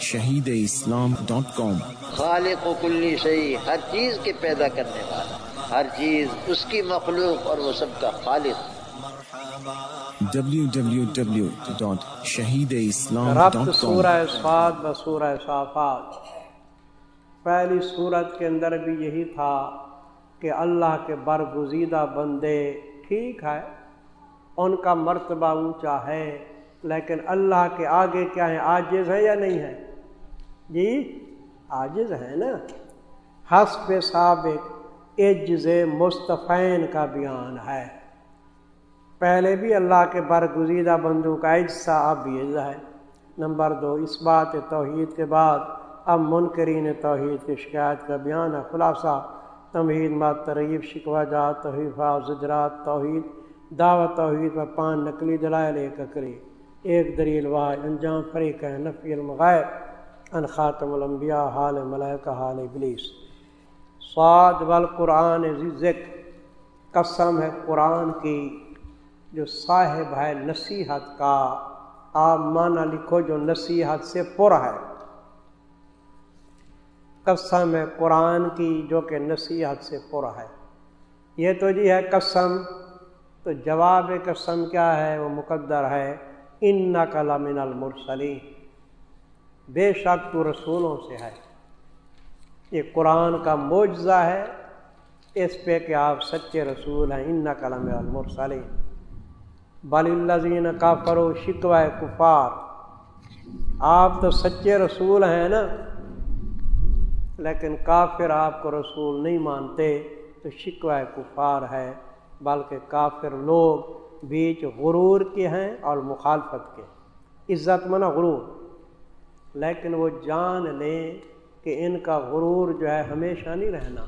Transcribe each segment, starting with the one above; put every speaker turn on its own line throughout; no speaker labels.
شہید اسلام ڈاٹ کام۔
خالق و کلی شہی ہر چیز کے پیدا کرنے والا ہر چیز اس کی مخلوق اور وہ سب کا خالق۔
www.shahideislam.com
سورہ سعد و سورہ صافات۔ پہلی صورت کے اندر بھی یہی تھا کہ اللہ کے برگزیدہ بندے ٹھیک ہے ان کا مرتبہ اونچا ہے لیکن اللہ کے آگے کیا ہے آجز ہے یا نہیں ہے جی آجز ہے نا؟ حسب سابق عجز مستفین کا بیان ہے۔ پہلے بھی اللہ کے برگزیدہ بندوں کا اجسا اب بھی عز ہے۔ نمبر دو، اس بات توحید کے بعد اب منکرین توحید کی شکایت کا بیان ہے۔ خلاصہ، تمہید ما تریب شکوہ جات توحیفہ زجرات، توحید، دعوت توحید و پان، نقلی، دلائل ایک اکری ایک دلیل واحد، انجام فریق ہے نفی المغیر ان خاتم الانبیاء، حال ملائکہ، حال ابلیس۔ سعد والقرآن ذکر۔ قسم ہے قرآن کی جو صاحب ہے نصیحت کا۔ آپ مانا لکھو جو نصیحت سے پر ہے۔ قسم ہے قرآن کی جو کہ نصیحت سے پر ہے۔ یہ تو جی ہے قسم۔ تو جواب قسم کیا ہے؟ وہ مقدر ہے۔ ان نقل من المرسلین۔ بے شک تو رسولوں سے ہے۔ یہ قرآن کا معجزہ ہے۔ اس پہ کہ آپ سچے رسول ہیں۔ ان نقل من المرسلین۔ بل الزین کا فرو شکوہ کفار۔ آپ تو سچے رسول ہیں نا۔ لیکن کافر آپ کو رسول نہیں مانتے۔ تو شکوہ کفار ہے۔ بلکہ کافر لوگ بیچ غرور کے ہیں اور مخالفت کے۔ عزت منا غرور۔ لیکن وہ جان لیں کہ ان کا غرور جو ہے ہمیشہ نہیں رہنا۔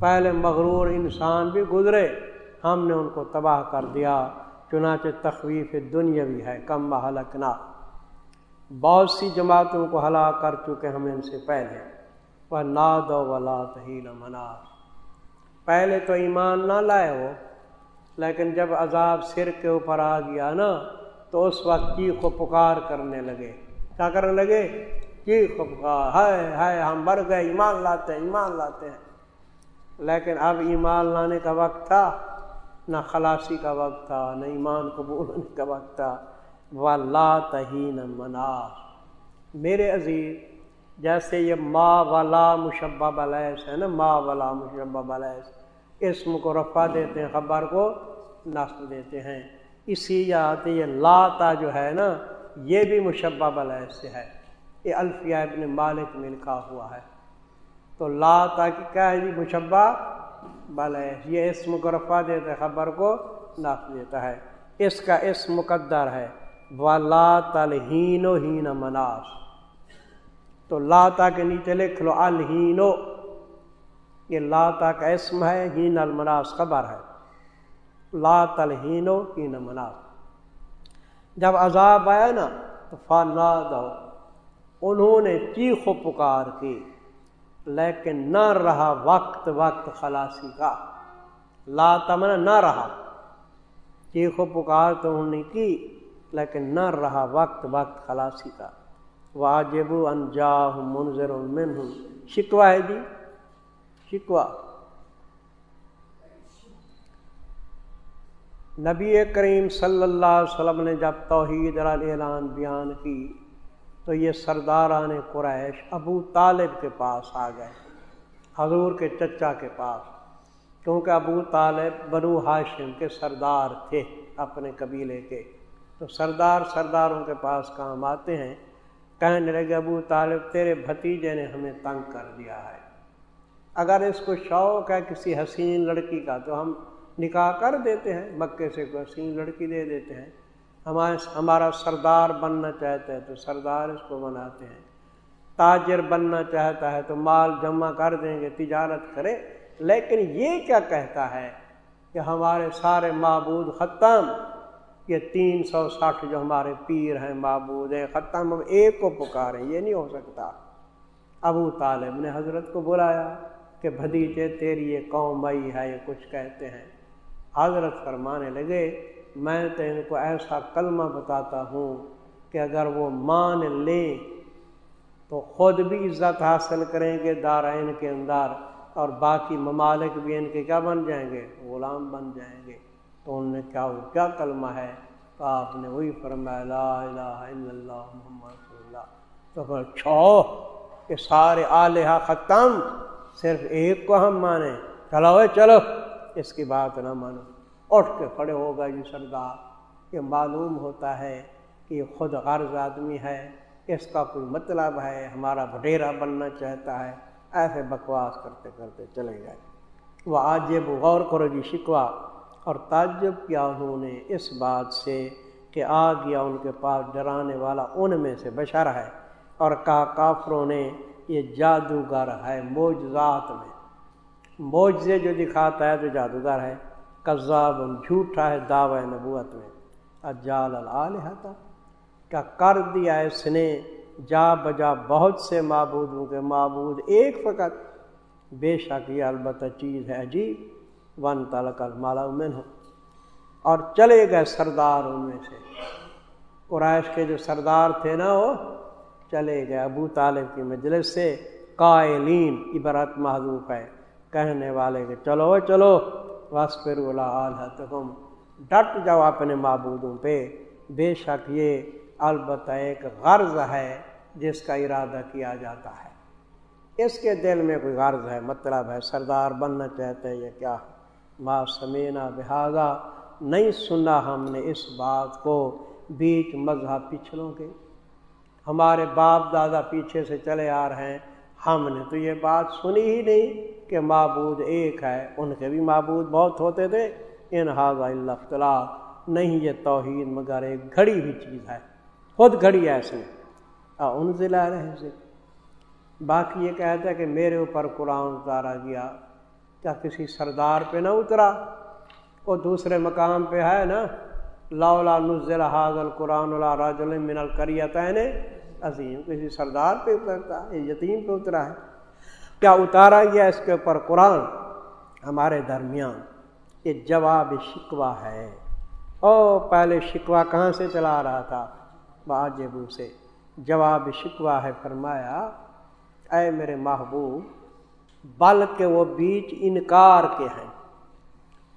پہلے مغرور انسان بھی گزرے، ہم نے ان کو تباہ کر دیا۔ چنانچہ تخویف دنیا بھی ہے، کم محلکنا بہت سی جماعتوں کو ہلاک کر چکے ہم ان سے پہلے۔ وہ ناد و ولا تہیل مناس پہلے تو ایمان نہ لائے وہ، لیکن جب عذاب سر کے اوپر آ گیا نا، تو اس وقت چیخ و پکار کرنے لگے۔ کیا کرنے لگے چیخ و پکار ہائے ہائے، ہم مر گئے، ایمان لاتے ہیں، ایمان لاتے ہیں۔ لیکن اب ایمان لانے کا وقت تھا، نہ خلاصی کا وقت تھا، نہ ایمان کو بولنے کا وقت تھا۔ و لا تہین مناس میرے عزیز، جیسے یہ ما ولا مشبہ بلیس ہے نا، ما ولا مشبہ بلیس اسم کو رفع دیتے ہیں، خبر کو نصب دیتے ہیں۔ اسی یاد یہ لاتا جو ہے نا یہ بھی مشبہ بلیس سے ہے یہ الفیہ ابن مالک میں لکھا ہوا ہے۔ تو لاتا کی کیا ہے جی؟ مشبہ بلیس یہ اسم کو دیتے خبر کو نصب دیتا ہے۔ اس کا اسم مقدر ہے۔ ولا تلہین و ہین مناس۔ تو لاتا کے نیچے لکھ لو الہینو یہ لاتا کا اسم ہے، ہین المناس خبر ہے۔ لا تلہینو ہین مناس۔ جب عذاب آیا نا، تو فانا دو انہوں نے چیخ و پکار کی، لیکن نہ رہا وقت وقت خلاصی کا۔ لا تمن نہ رہا۔ چیخ و پکار تو انہوں نے کی، لیکن نہ رہا وقت وقت خلاصی کا۔ واجب انجا منظر من شکوا ہے جی؟ شکوا نبی کریم صلی اللہ علیہ وسلم نے جب توحید اعلان بیان کی تو یہ سرداران قریش ابو طالب کے پاس آ گئے، حضور کے چچا کے پاس، کیونکہ ابو طالب بنو ہاشم کے سردار تھے اپنے قبیلے کے۔ تو سردار سرداروں کے پاس کام آتے ہیں، کہنے لگے، ابو طالب، تیرے بھتیجے نے ہمیں تنگ کر دیا ہے۔ اگر اس کو شوق ہے کسی حسین لڑکی کا تو ہم نکاح کر دیتے ہیں، مکے سے کوئی حسین لڑکی دے دیتے ہیں۔ ہمارے ہمارا سردار بننا چاہتا ہے تو سردار اس کو بناتے ہیں۔ تاجر بننا چاہتا ہے تو مال جمع کر دیں گے، تجارت کرے لیکن یہ کیا کہتا ہے کہ ہمارے سارے معبود ختم، یہ تین سو ساٹھ جو ہمارے پیر ہیں، معبود ہیں، ختم، ہم ایک کو پکاریں، یہ نہیں ہو سکتا۔ ابو طالب نے حضرت کو بلایا کہ بھدیجے تیری یہ قوم آئی ہے، یہ کچھ کہتے ہیں۔ حضرت فرمانے لگے، میں تو ان کو ایسا کلمہ بتاتا ہوں کہ اگر وہ مان لیں تو خود بھی عزت حاصل کریں گے دارائن کے اندر اور باقی ممالک بھی ان کے کیا بن جائیں گے؟ غلام بن جائیں گے۔ تو ان نے کیا کیا کلمہ ہے؟ تو آپ نے وہی فرمایا، لا الہ الا اللہ محمد رسول اللہ۔ تو پھر چھو کہ سارے آلیہ ختم، صرف ایک کو ہم مانیں۔ چلو چلو۔ اس کی بات نہ مانو۔ اٹھ کے کھڑے ہوگا یہ جی سردار۔ یہ معلوم ہوتا ہے کہ یہ خود غرض آدمی ہے۔ اس کا کوئی مطلب ہے۔ ہمارا بڈیرا بننا چاہتا ہے۔ ایسے بکواس کرتے کرتے چلے گئے۔ وہ آج غور کرو جی شکوا اور تعجب کیا انہوں نے اس بات سے کہ آ گیا ان کے پاس ڈرانے والا ان میں سے بشر ہے۔ اور کہا کافروں نے یہ جادوگر ہے موجزات میں۔ موجے جو دکھاتا ہے تو جادوگر ہے قذاب جھوٹا ہے دعوی نبوت میں۔ اجال الحطا کیا کر دیا ہے اس نے؟ جا بجا بہت سے معبودوں کے معبود ایک فقط۔ بے شک یہ البتہ چیز ہے عجیب۔ ون تلک المالا من ہو اور چلے گئے سردار ان میں سے۔ قرائش کے جو سردار تھے نا وہ، چلے گئے۔ ابو طالب کی مجلس سے قائلین، عبرت محدود ہے۔ کہنے والے کہ چلو چلو بس پھر تم ڈٹ جاؤ اپنے معبودوں پہ۔ بے شک یہ البتہ ایک غرض ہے جس کا ارادہ کیا جاتا ہے۔ اس کے دل میں کوئی غرض ہے مطلب ہے سردار بننا چاہتے ہیں یہ کیا؟ ما سمینا لہٰذا نہیں سنا ہم نے اس بات کو بیچ مذہب پچھلوں کے۔ ہمارے باپ دادا پیچھے سے چلے آ رہے ہیں۔ ہم نے تو یہ بات سنی ہی نہیں کہ معبود ایک ہے، ان کے بھی معبود بہت ہوتے تھے۔ ان حاض اللہ اختلاف نہیں یہ توحید مگر ایک گھڑی ہوئی چیز ہے۔ خود گھڑی ہے اس ان ضلع رہے سے باقی یہ کہتا ہے کہ میرے اوپر قرآن اتارا گیا۔ کیا کسی سردار پہ نہ اترا؟ وہ دوسرے مقام پہ ہے نا۔ لا نزل حاض القرآن اللہ راج من الکریتین عظیم، کسی سردار پہ اترتا یہ یتیم پہ اترا ہے۔ کیا اتارا گیا اس کے اوپر قرآن؟ ہمارے درمیان یہ جواب شکوہ ہے۔ او پہلے شکوہ کہاں سے چلا رہا تھا؟ باجبو سے۔ جواب شکوہ ہے، فرمایا، اے میرے محبوب، بلکہ وہ بیچ انکار کے ہیں۔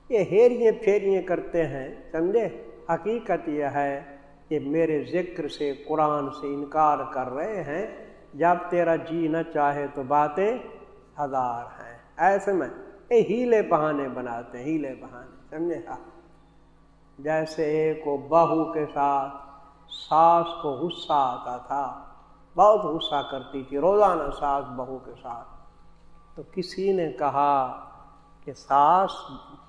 یہ ہیریے پھیریے کرتے ہیں، سمجھے؟ حقیقت یہ ہے کہ میرے ذکر سے قرآن سے انکار کر رہے ہیں، جب تیرا جی نہ چاہے تو باتیں ہزار ہیں۔ ایسے میں یہ ہیلے بہانے بناتے ہیں، ہیلے بہانے، سمجھے؟ ہاں۔ جیسے ایک کو بہو کے ساتھ ساس کو غصہ آتا تھا، بہت غصہ کرتی تھی، روزانہ ساس بہو کے ساتھ۔ تو کسی نے کہا کہ ساس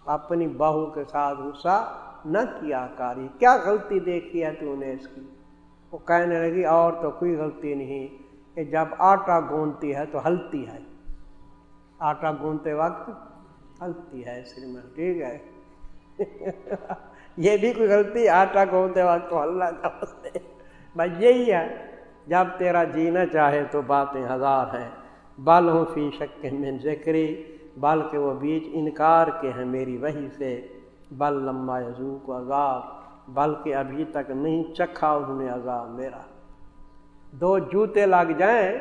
اپنی بہو کے ساتھ غصہ نہ کیا کاری۔ کیا غلطی دیکھی ہے تو نے اس کی؟ وہ کہنے لگی، اور تو کوئی غلطی نہیں کہ جب آٹا گونتی ہے تو ہلتی ہے۔ آٹا گونتے وقت ہلتی ہے سریمن ٹھیک ہے۔ یہ بھی کوئی غلطی، آٹا گونتے وقت تو ہلنا چاہتے بس یہی ہے، جب تیرا جینا چاہے تو باتیں ہزار ہیں۔ بل ہوں فی شک من ذکری۔ بلکہ وہ بیچ انکار کے ہیں میری وہی سے۔ بل لمبا یزو کو عذاب، بلکہ ابھی تک نہیں چکھا انہوں نے عذاب میرا۔ دو جوتے لگ جائیں،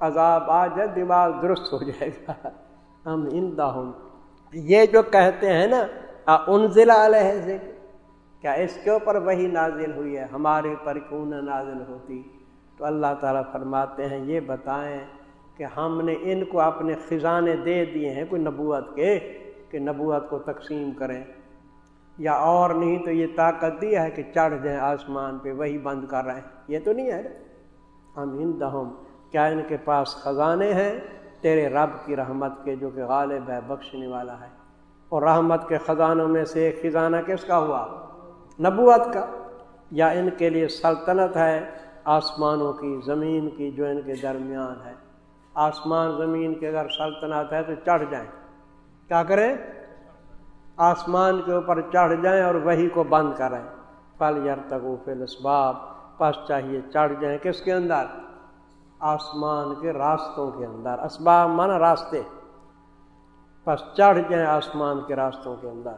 عذاب آ جائے، دماغ درست ہو جائے گا۔ ہم اندہ ہوں۔ یہ جو کہتے ہیں نا ان ضلع علیہ کیا اس کے اوپر وہی نازل ہوئی ہے؟ ہمارے پر کیوں نہ نازل ہوتی؟ تو اللہ تعالیٰ فرماتے ہیں، یہ بتائیں کہ ہم نے ان کو اپنے خزانے دے دیے ہیں کوئی نبوت کے، کہ نبوت کو تقسیم کریں۔ یا اور نہیں تو یہ طاقت دی ہے کہ چڑھ جائیں آسمان پہ، وہی بند کر رہے ہیں۔ یہ تو نہیں ہے۔ ہم ان دہم کیا ان کے پاس خزانے ہیں؟ تیرے رب کی رحمت کے، جو کہ غالب ہے، بخشنے والا ہے۔ اور رحمت کے خزانوں میں سے ایک خزانہ کس کا ہوا؟ نبوت کا۔ یا ان کے لیے سلطنت ہے آسمانوں کی، زمین کی، جو ان کے درمیان ہے۔ آسمان زمین کے اگر سلطنت ہے تو چڑھ جائیں۔ کیا کریں؟ آسمان کے اوپر چڑھ جائیں اور وہی کو بند کریں۔ پل یر تک اسباب پس چاہیے چڑھ جائیں۔ کس کے اندر؟ آسمان کے راستوں کے اندر۔ اسباب من راستے۔ پس چڑھ جائیں آسمان کے راستوں کے اندر۔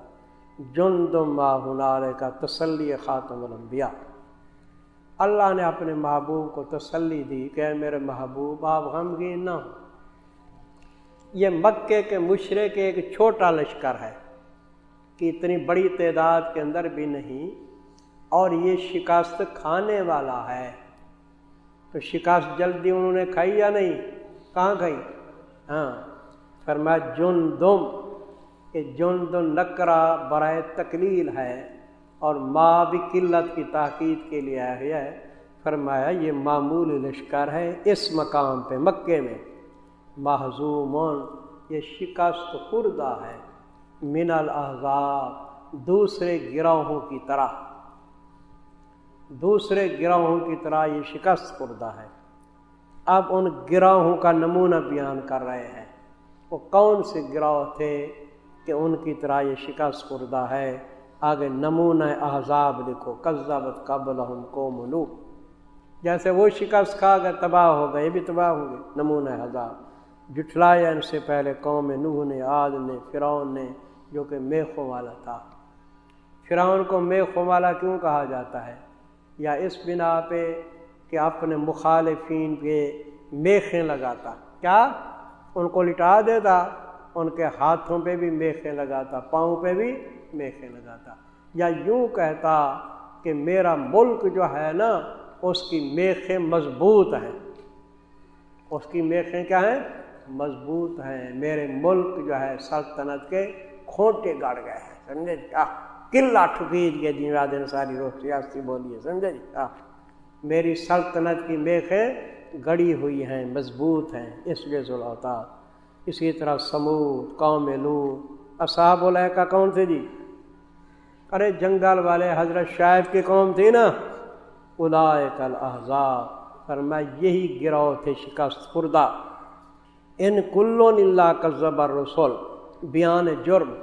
جن دم ہنارے کا تسلی خاتم الانبیاء۔ اللہ نے اپنے محبوب کو تسلی دی کہ میرے محبوب، آپ غمگین نہ ہوں۔ یہ مکے کے مشرے کے ایک چھوٹا لشکر ہے کہ اتنی بڑی تعداد کے اندر بھی نہیں، اور یہ شکست کھانے والا ہے۔ تو شکست جلدی انہوں نے کھائی یا نہیں؟ کہاں کھائی؟ ہاں فرمایا جن دم کہ جن دم نکرا برائے تکلیل ہے۔ اور ماں بھی قلت کی تحقیق کے لیے آیا ہے، فرمایا یہ معمول لشکر ہے اس مقام پہ، مکے میں۔ محضوم یہ شکست خوردہ ہے۔ من الحضاب دوسرے گروہوں کی طرح۔ دوسرے گروہوں کی طرح یہ شکست خوردہ ہے۔ اب ان گروہوں کا نمونہ بیان کر رہے ہیں۔ وہ کون سے گروہ تھے کہ ان کی طرح یہ شکست خوردہ ہے؟ آگے نمونہ احزاب لکھو قزبت قبل کو منو جیسے وہ شکست کھا گئے تباہ ہو گئے، یہ بھی تباہ ہو گئے۔ نمونہ احزاب۔ جٹلایا ان سے پہلے قوم نوح نے آد نے، فرعون نے، جو کہ میخوں والا تھا۔ فرعون کو میخوں والا کیوں کہا جاتا ہے؟ یا اس بنا پہ کہ اپنے مخالفین پہ میخیں لگاتا۔ کیا؟ ان کو لٹا دیتا، ان کے ہاتھوں پہ بھی میخیں لگاتا، پاؤں پہ بھی میخیں لگاتا۔ یا یوں کہتا کہ میرا ملک جو ہے نا، اس کی میخیں مضبوط ہیں۔ اس کی میخیں کیا ہیں؟ مضبوط ہیں۔ میرے ملک جو ہے سلطنت کے کھوٹے گڑ گئے ہیں۔ سمجھے جی؟ قلعہ ٹھکید کے جی، دن رات ساری روز سیاسی بولیے۔ سمجھے جی؟ میری سلطنت کی میخیں گڑی ہوئی ہیں، مضبوط ہیں۔ اس لیے ضلع اسی طرح سمود، قوم لو اصحاب الہ کا کون تھے جی؟ ارے جنگل والے حضرت شاہب کی قوم تھی نا ادائے کل احزاب پر میں یہی گروہ تھے شکست خوردہ۔ ان کلو نلہ کا زبر رسول بیان جرم۔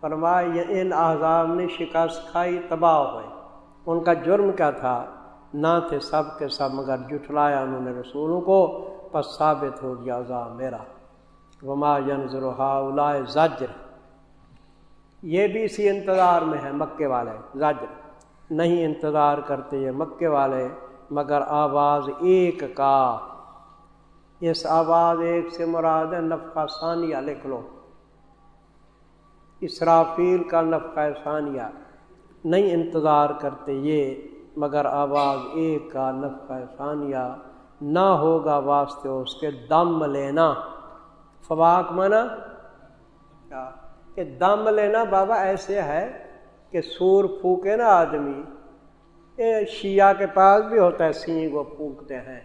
فرمایا ان احزاب نے شکست کھائی، تباہ ہوئے ان کا جرم کیا تھا؟ نہ تھے سب کے سب، مگر جٹلایا انہوں نے رسولوں کو، پس ثابت ہو گیا عذاب میرا۔ وما ینظر ہا زجر۔ یہ بھی اسی انتظار میں ہے مکے والے زجر نہیں انتظار کرتے یہ مکے والے، مگر آواز ایک کا۔ اس آواز ایک سے مراد نفقہ ثانیہ، لکھ لو۔ اسرافیل کا نفقہ ثانیہ۔ نہیں انتظار کرتے یہ، مگر آواز ایک کا نفقہ ثانیہ۔ نہ ہوگا واسطے اس کے دم لینا۔ فواق مانا؟ کہ دم لینا بابا ایسے ہے کہ سور پھونکے نا آدمی۔ یہ شیعہ کے پاس بھی ہوتا ہے سینگ وہ پھونکتے ہیں۔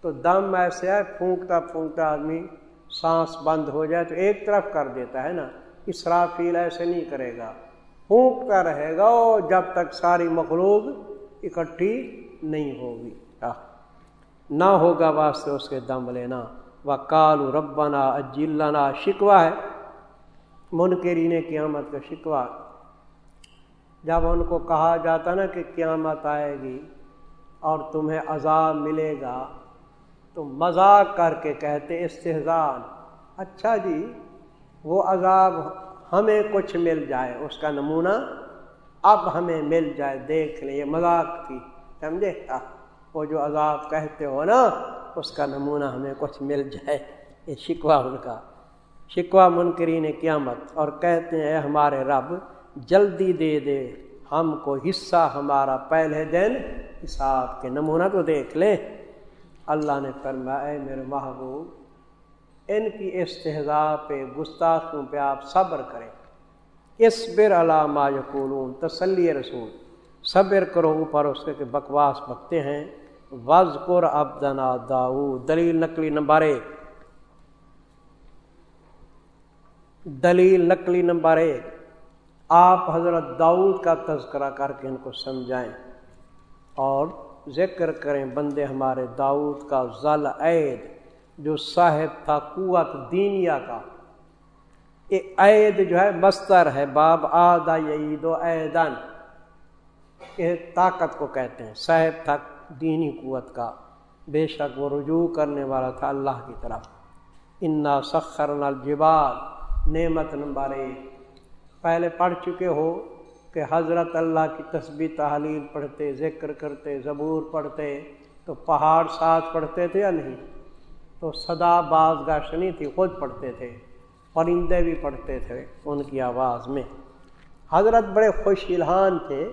تو دم ایسے ہے، پھونکتا پھونکتا آدمی سانس بند ہو جائے تو ایک طرف کر دیتا ہے نا۔ اسرافیل ایسے نہیں کرے گا۔ پھونکتا رہے گا جب تک ساری مخلوق اکٹھی نہیں ہوگی۔ نہ ہوگا واسطے اس کے دم لینا۔ و کالو ربنا اجلنا شکوا ہے۔ منکرین قیامت کا شکوا جب ان کو کہا جاتا نا کہ قیامت آئے گی اور تمہیں عذاب ملے گا، تو مذاق کر کے کہتے استحزان اچھا جی وہ عذاب ہمیں کچھ مل جائے، اس کا نمونہ اب ہمیں مل جائے، دیکھ لیں۔ یہ مذاق تھی، سمجھے؟ وہ جو عذاب کہتے ہو نا، اس کا نمونہ ہمیں کچھ مل جائے۔ یہ شکوہ ان کا۔ شکوہ منکرین قیامت، اور کہتے ہیں ہمارے رب، جلدی دے دے، ہم کو حصہ ہمارا پہلے دن حساب کے نمونہ تو دیکھ لیں اللہ نے فرمایا، اے میرے محبوب، ان کی استحضاء پہ گستاخوں پہ آپ صبر کریں۔ اس بر علامہ یقولون، تسلی رسول۔ صبر کرو اوپر اس کے بکواس بکتے ہیں۔ وز قر ابدنا داؤ دلیل نقلی نمبر ایک۔ دلیل نقلی نمبر ایک۔ آپ حضرت داؤد کا تذکرہ کر کے ان کو سمجھائیں اور ذکر کریں بندے ہمارے داؤد کا ذل عید، جو صاحب تھا قوت دینیا کا۔ یہ عید جو ہے مستر ہے، باب آدا یعید و عیدن یہ طاقت کو کہتے ہیں، صاحب تھا دینی قوت کا۔ بے شک وہ رجوع کرنے والا تھا اللہ کی طرف۔ انا سخر الجبال۔ نعمت نمبر ایک۔ پہلے پڑھ چکے ہو کہ حضرت اللہ کی تسبیح تحلیل پڑھتے، ذکر کرتے، زبور پڑھتے، تو پہاڑ ساتھ پڑھتے تھے یا نہیں؟ تو صدا باز گاشنی تھی، خود پڑھتے تھے، پرندے بھی پڑھتے تھے ان کی آواز میں۔ حضرت بڑے خوش الحان تھے۔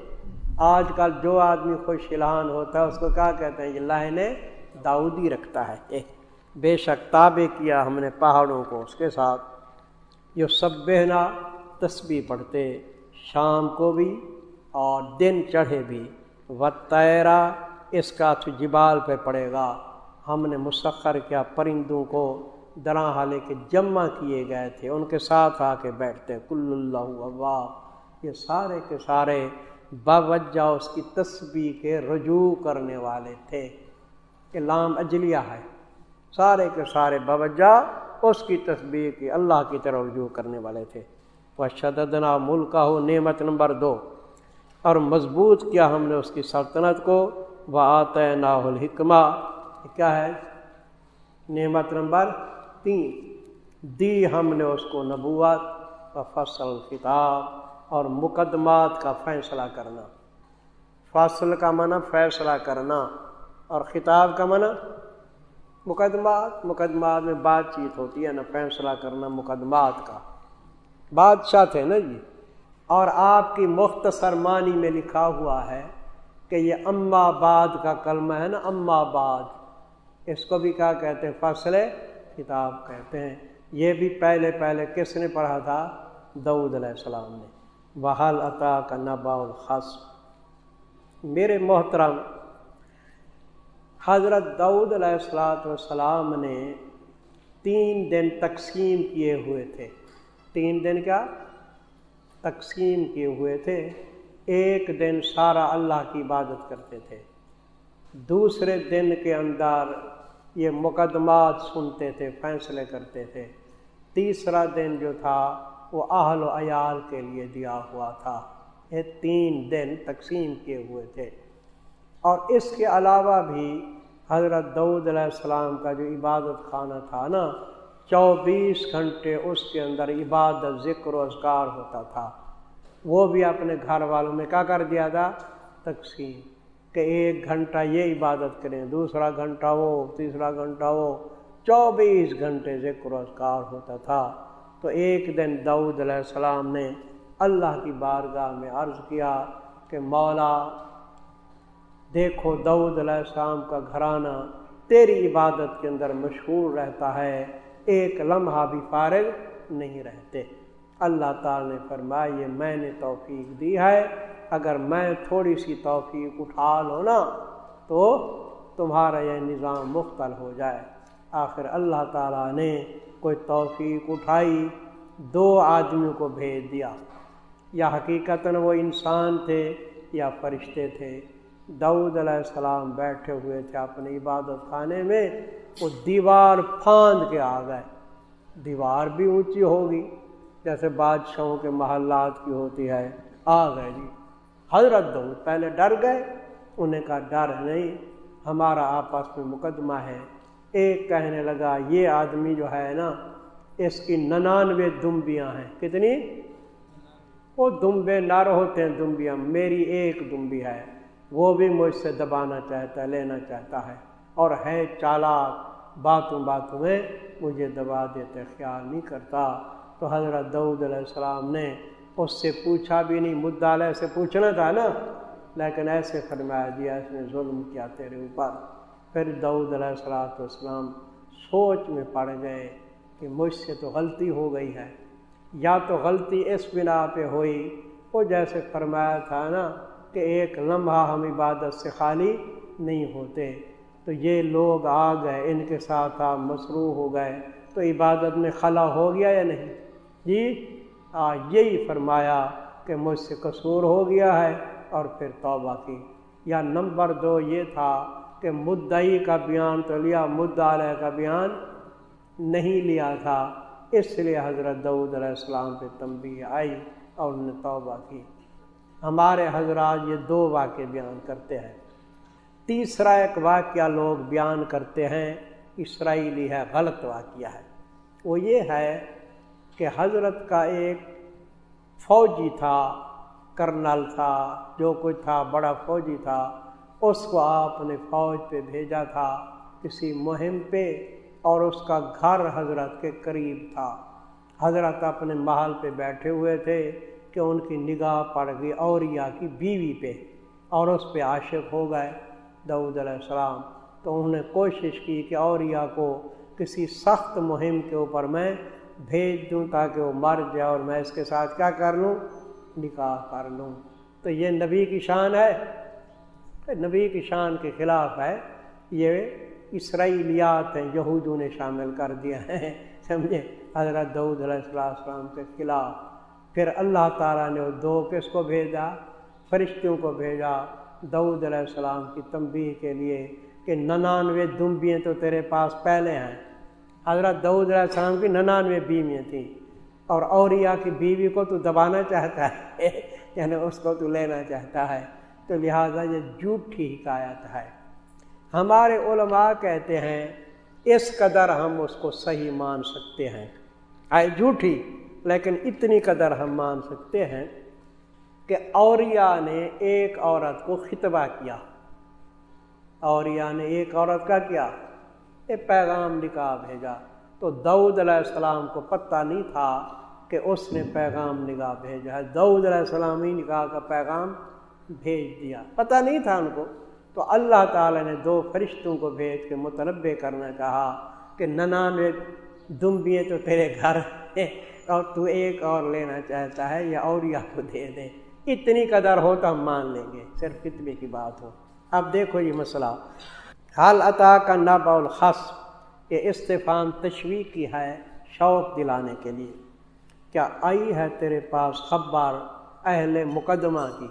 آج کل جو آدمی خوش الحان ہوتا ہے، اس کو کیا کہتے ہیں؟ اللہ نے داؤدی رکھتا ہے۔ بے شک تابع کیا ہم نے پہاڑوں کو اس کے ساتھ۔ جو سب بہنا تسبیح پڑھتے، شام کو بھی اور دن چڑھے بھی۔ و تیرا اس کا جبال پہ پڑے گا۔ ہم نے مسخر کیا، پرندوں کو درا حالے کے جمع کیے گئے تھے۔ ان کے ساتھ آ کے بیٹھتے۔ کل اللہ اللہ یہ سارے کے سارے باوجہ اس کی تسبیح کے رجوع کرنے والے تھے۔ کہ لام اجلیہ ہے۔ سارے کے سارے باوجہ اس کی تسبیح کی اللہ کی طرح رجوع کرنے والے تھے۔ وہ شددنا ملک ہو نعمت نمبر دو۔ اور مضبوط کیا ہم نے اس کی سلطنت کو۔ وہ آتے نا الحکمہ کیا ہے؟ نعمت نمبر تین۔ دی ہم نے اس کو نبوت۔ و فصل کتاب اور مقدمات کا فیصلہ کرنا۔ فصل کا منع فیصلہ کرنا۔ اور خطاب کا منع مقدمات مقدمات میں بات چیت ہوتی ہے نا فیصلہ کرنا مقدمات کا۔ بادشاہ تھے نا جی؟ اور آپ کی مختصر معنی میں لکھا ہوا ہے کہ یہ اما بعد کا کلمہ ہے نا، اما بعد اس کو بھی کیا کہتے ہیں؟ فصل کتاب کہتے ہیں۔ یہ بھی پہلے پہلے کس نے پڑھا تھا؟ دعود علیہ السلام نے۔ بحال عطا کا نبا الخص میرے محترم حضرت دعود علیہ السلاۃ والسلام نے تین دن تقسیم کیے ہوئے تھے۔ تین دن کیا؟ تقسیم کیے ہوئے تھے۔ ایک دن سارا اللہ کی عبادت کرتے تھے۔ دوسرے دن کے اندر یہ مقدمات سنتے تھے، فیصلے کرتے تھے۔ تیسرا دن جو تھا، وہ اہل و عیال کے لیے دیا ہوا تھا۔ یہ تین دن تقسیم کیے ہوئے تھے۔ اور اس کے علاوہ بھی حضرت دعود علیہ السلام کا جو عبادت خانہ تھا نا، چوبیس گھنٹے اس کے اندر عبادت، ذکر و اذکار ہوتا تھا۔ وہ بھی اپنے گھر والوں میں کیا کر دیا تھا؟ تقسیم، کہ ایک گھنٹہ یہ عبادت کریں، دوسرا گھنٹہ وہ، تیسرا گھنٹہ وہ۔ چوبیس گھنٹے ذکر و اذکار ہوتا تھا۔ تو ایک دن دعود علیہ السلام نے اللہ کی بارگاہ میں عرض کیا کہ مولا دیکھو دعود علیہ السلام کا گھرانہ تیری عبادت کے اندر مشہور رہتا ہے، ایک لمحہ بھی فارغ نہیں رہتے۔ اللہ تعالی نے فرمایا، یہ میں نے توفیق دی ہے، اگر میں تھوڑی سی توفیق اٹھا لو نا، تو تمہارا یہ نظام مختل ہو جائے۔ آخر اللہ تعالیٰ نے کوئی توفیق اٹھائی، دو آدمیوں کو بھیج دیا۔ یا حقیقت وہ انسان تھے یا فرشتے تھے۔ دعود علیہ السلام بیٹھے ہوئے تھے اپنے عبادت خانے میں، وہ دیوار پھاند کے آ گئے۔ دیوار بھی اونچی ہوگی، جیسے بادشاہوں کے محلات کی ہوتی ہے، آ گئے جی۔ حضرت دعود پہلے ڈر گئے، انہیں کہا، ڈر نہیں، ہمارا آپس میں مقدمہ ہے۔ ایک کہنے لگا، یہ آدمی جو ہے نا، اس کی ننانوے دمبیاں ہیں۔ کتنی؟ وہ دمبے نر ہوتے ہیں، دمبیاں، میری ایک دمبی ہے۔ وہ بھی مجھ سے دبانا چاہتا ہے، لینا چاہتا ہے۔ اور ہے چالاک، باتوں باتوں میں مجھے دبا دیتے، خیال نہیں کرتا۔ تو حضرت دعود علیہ السلام نے اس سے پوچھا بھی نہیں، مدعا سے پوچھنا تھا نا۔ لیکن ایسے فرمایا دیا، اس نے ظلم کیا تیرے اوپر۔ پھر دعود علیہ السلاۃ والسلام سوچ میں پڑ گئے کہ مجھ سے تو غلطی ہو گئی ہے۔ یا تو غلطی اس بنا پہ ہوئی، وہ جیسے فرمایا تھا نا کہ ایک لمحہ ہم عبادت سے خالی نہیں ہوتے۔ تو یہ لوگ آ گئے، ان کے ساتھ آپ مصروع ہو گئے۔ تو عبادت میں خلا ہو گیا یا نہیں؟ جی آ، یہی فرمایا کہ مجھ سے قصور ہو گیا ہے اور پھر توبہ کی۔ یا نمبر دو یہ تھا کہ مدعی کا بیان تو لیا، مدعا کا بیان نہیں لیا تھا۔ اس لیے حضرت دعود علیہ السلام پہ تنبیہ آئی اور انہوں نے توبہ کی۔ ہمارے حضرات یہ دو واقعے بیان کرتے ہیں۔ تیسرا ایک واقعہ لوگ بیان کرتے ہیں، اسرائیلی ہے، غلط واقعہ ہے۔ وہ یہ ہے کہ حضرت کا ایک فوجی تھا، کرنل تھا، جو کچھ تھا، بڑا فوجی تھا، اس کو آپ نے فوج پہ بھیجا تھا، کسی مہم پہ، اور اس کا گھر حضرت کے قریب تھا۔ حضرت اپنے محل پہ بیٹھے ہوئے تھے۔ کہ ان کی نگاہ پڑ گئی اوریا کی بیوی پہ اور اس پہ عاشق ہو گئے دعود علیہ السلام۔ تو انہوں نے کوشش کی کہ اوریا کو کسی سخت مہم کے اوپر میں بھیج دوں تاکہ وہ مر جائے اور میں اس کے ساتھ کیا کر لوں؟ نکاح کر لوں۔ تو یہ نبی کی شان ہے۔ نبی کی شان کے خلاف ہے۔ یہ اسرائیلیات ہیں، یہودوں نے شامل کر دیا ہے۔ سمجھے؟ حضرت دعود علیہ السلام کے خلاف۔ پھر اللہ تعالیٰ نے وہ دو کس کو بھیجا فرشتوں کو بھیجا دعود علیہ السلام کی تنبیہ کے لیے کہ ننانوے دمبیاں تو تیرے پاس پہلے ہیں۔ حضرت دعود علیہ السلام کی ننانوے بیویاں تھیں۔ اور اوریا کی بیوی کو تو دبانا چاہتا ہے یعنی اس کو تو لینا چاہتا ہے۔ تو لہٰذا یہ جھوٹھی حکایت ہے۔ ہمارے علماء کہتے ہیں، اس قدر ہم اس کو صحیح مان سکتے ہیں۔ آئے جھوٹھی۔ لیکن اتنی قدر ہم مان سکتے ہیں کہ اوریا نے ایک عورت کو خطبہ کیا۔ اوریا نے ایک عورت کا کیا؟ ایک پیغام نکاح بھیجا۔ تو دعود علیہ السلام کو پتہ نہیں تھا کہ اس نے پیغام نگاہ بھیجا ہے۔ دعود علیہ السلام ہی نکاح کا پیغام بھیج دیا۔ پتہ نہیں تھا ان کو؟ تو اللہ تعالی نے دو فرشتوں کو بھیج کے متنبع کرنا چاہا کہ ننانوے دمبیے تو تیرے گھر اور تو ایک اور لینا چاہتا ہے یا اور یا کو دے دے۔ اتنی قدر ہو تو ہم مان لیں گے، صرف کتنے کی بات ہو۔ اب دیکھو یہ مسئلہ۔ حال عطا کا نب الخص یہ استفان تشویح کی ہے شوق دلانے کے لیے۔ کیا آئی ہے تیرے پاس خبر اہل مقدمہ کی؟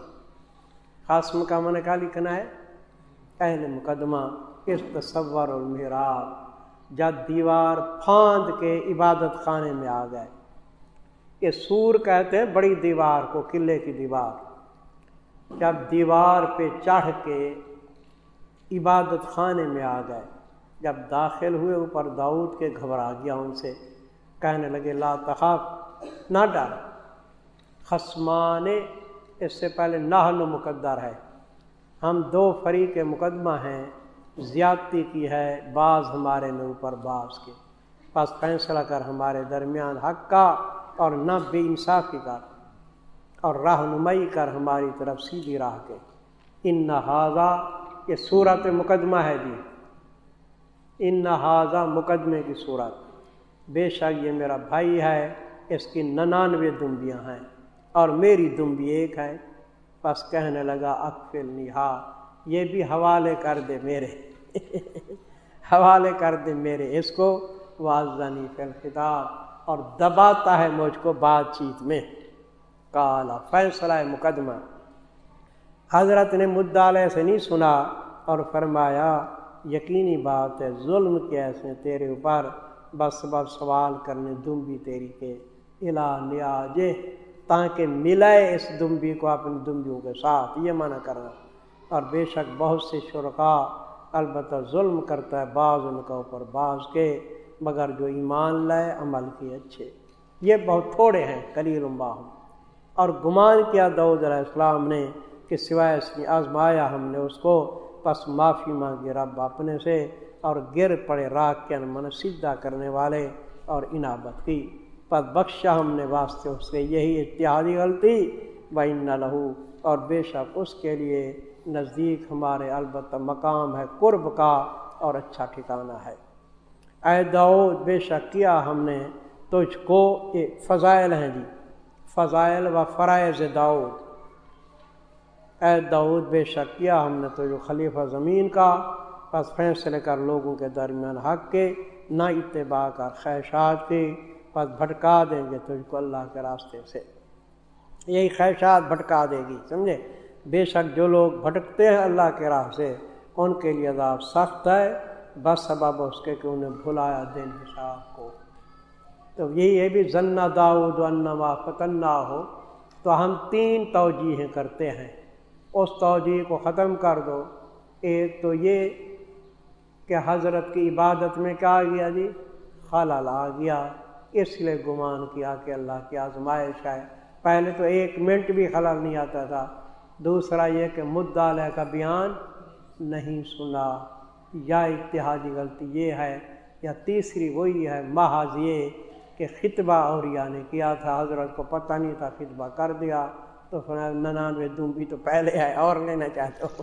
خاصم کا من کا لکھنا ہے۔ اہل مقدمہ اس تصور المحراب۔ جب دیوار پھاند کے عبادت خانے میں آ گئے۔ یہ سور کہتے ہیں بڑی دیوار کو، قلعے کی دیوار۔ جب دیوار پہ چڑھ کے عبادت خانے میں آ گئے، جب داخل ہوئے، اوپر داؤد کے گھبرا گیا ان سے۔ کہنے لگے، لا تخاف، نہ ڈر۔ خسمان اس سے پہلے نہل مقدر ہے۔ ہم دو فریق مقدمہ ہیں، زیادتی کی ہے بعض ہمارے میں اوپر، بعض کے۔ پس فیصلہ کر ہمارے درمیان حق کا۔ اور نہ بے انصافی کر اور رہنمائی کر ہماری طرف سیدھی راہ کے۔ ان نہذا یہ صورت مقدمہ ہے جی۔ ان نہذا مقدمے کی صورت۔ بے شک یہ میرا بھائی ہے، اس کی ننانوے دمبیاں ہیں اور میری دمبی ایک ہے۔ بس کہنے لگا اکفل نہا یہ بھی حوالے کر دے میرے۔ حوالے کر دے میرے اس کو۔ واضح فل خطاب اور دباتا ہے مجھ کو بات چیت میں۔ کالا فیصلہ مقدمہ۔ حضرت نے مدعلے سے نہیں سنا اور فرمایا، یقینی بات ہے، ظلم کیسے تیرے اوپر بس بس سوال کرنے دم بھی تیری کے۔ الا نیاجے، تاکہ ملائے اس دمبی کو اپنی دمبیوں کے ساتھ، یہ منع کرنا۔ اور بے شک بہت سے شرکا البتہ ظلم کرتا ہے، بعض ان کا اوپر، بعض کے۔ مگر جو ایمان لائے، عمل کے اچھے۔ یہ بہت تھوڑے ہیں کلیل باہم۔ اور گمان کیا دعود علیہ السلام نے کہ سوائے اس کی آزمایا ہم نے اس کو، پس معافی مانگی رب اپنے سے، اور گر پڑے راک کے من سیدھا کرنے والے اور انابت کی۔ پس بخشا ہم نے واسطے اس سے یہی اتحادی غلطی۔ بین نہ لہو اور بے شک اس کے لیے نزدیک ہمارے البتہ مقام ہے، قرب کا اور اچھا ٹھکانہ ہے۔ اے داؤد، بے شک کیا ہم نے تجھ کو یہ فضائل ہیں جی؟ فضائل و فرائض داؤد۔ اے داؤد، بے شک کیا ہم نے تو جو خلیفہ زمین کا، بس فیصلے کر لوگوں کے درمیان حق کے، نہ اتباع کر خواہشات کے پس بھٹکا دیں گے تجھ کو اللہ کے راستے سے۔ یہی خواہشات بھٹکا دے گی، سمجھے؟ بے شک جو لوگ بھٹکتے ہیں اللہ کے راہ سے، ان کے لیے عذاب سخت ہے۔ بس سبب اس کے کہ انہیں بھلایا دن حساب کو۔ تو یہی ہے بھی ذنا داؤد انما فتنا ہو تو ہم تین توجیہیں کرتے ہیں۔ اس توجہ کو ختم کر دو۔ ایک تو یہ کہ حضرت کی عبادت میں کیا آ گیا جی؟ خلل آ گیا۔ اس لیے گمان کیا کہ اللہ کی آزمائش ہے۔ پہلے تو ایک منٹ بھی خلل نہیں آتا تھا۔ دوسرا یہ کہ مدعا کا بیان نہیں سنا۔ یا اتحادی غلطی یہ ہے یا تیسری وہی ہے، محض یہ کہ خطبہ اوریا یعنی نے کیا تھا حضرت کو پتہ نہیں تھا خطبہ کر دیا تو ننانوے دوں بھی تو پہلے ہے، اور لینا چاہتے ہو۔